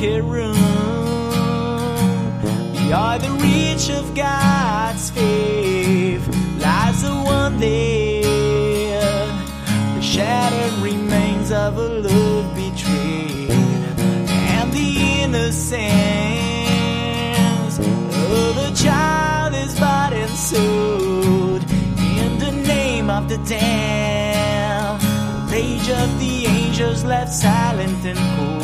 room. Beyond the reach of God's faith lies the one there. The shattered remains of a love betrayed and the innocence of a child is bought and sold in the name of the damned. The rage of the angels left silent and cold.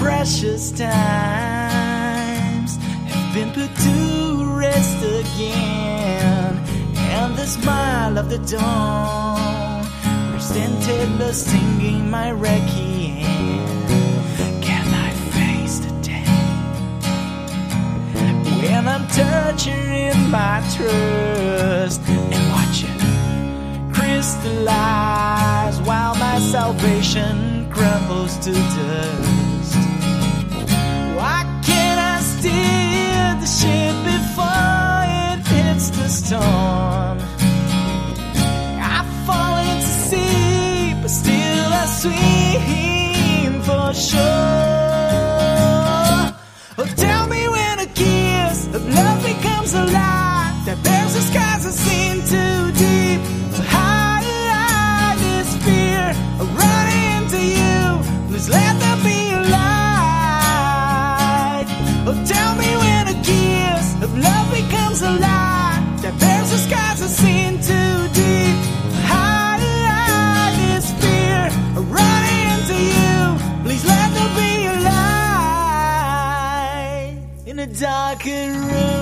precious times have been put to rest again, and the smile of the dawn represented singing my requiem. Can I face the day when I'm torturing my trust and watch it crystallize while my salvation crumbles to dust. Swim for sure. Darker room.